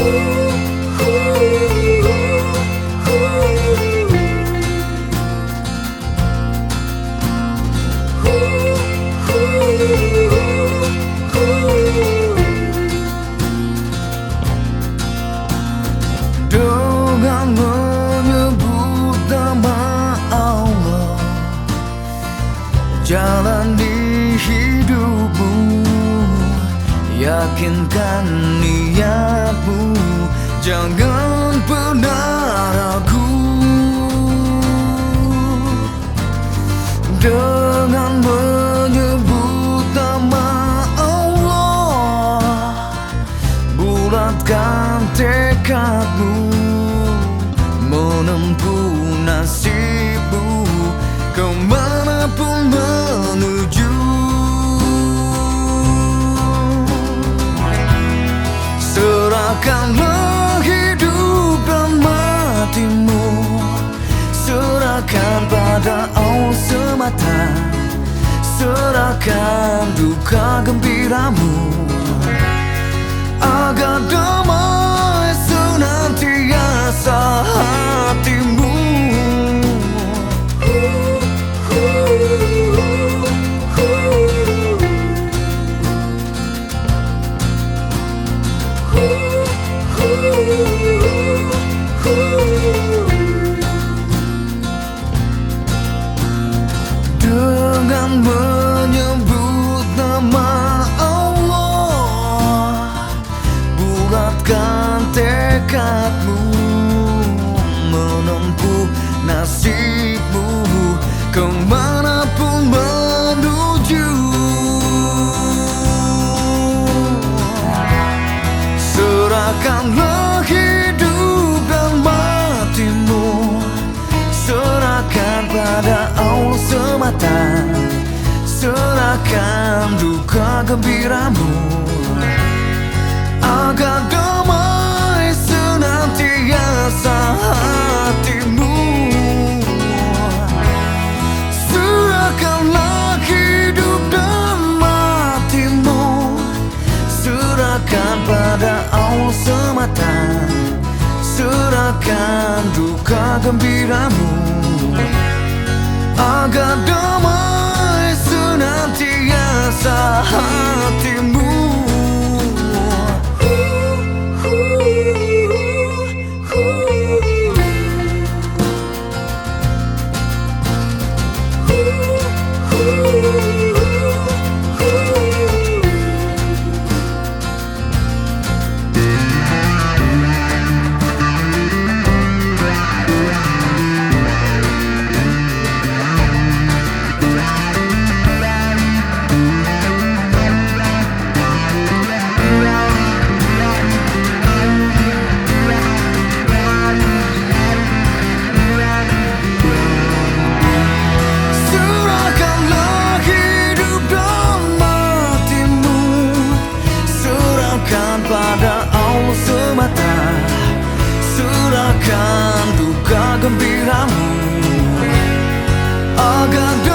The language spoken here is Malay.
Música Yakinkan niatmu Jangan pernah ragu. Dengan Serahkanlah hidup dan matimu. Serahkan pada Allah semata. Serahkan duka gembiramu. Agar Serahkanlah hidup dan matimu. Serahkan pada Allah semata. Serahkan duka gembiramu. Agar Serahkan pada Allah semata Serahkan duka gembiramu. Agar damai bir gembiramu Agar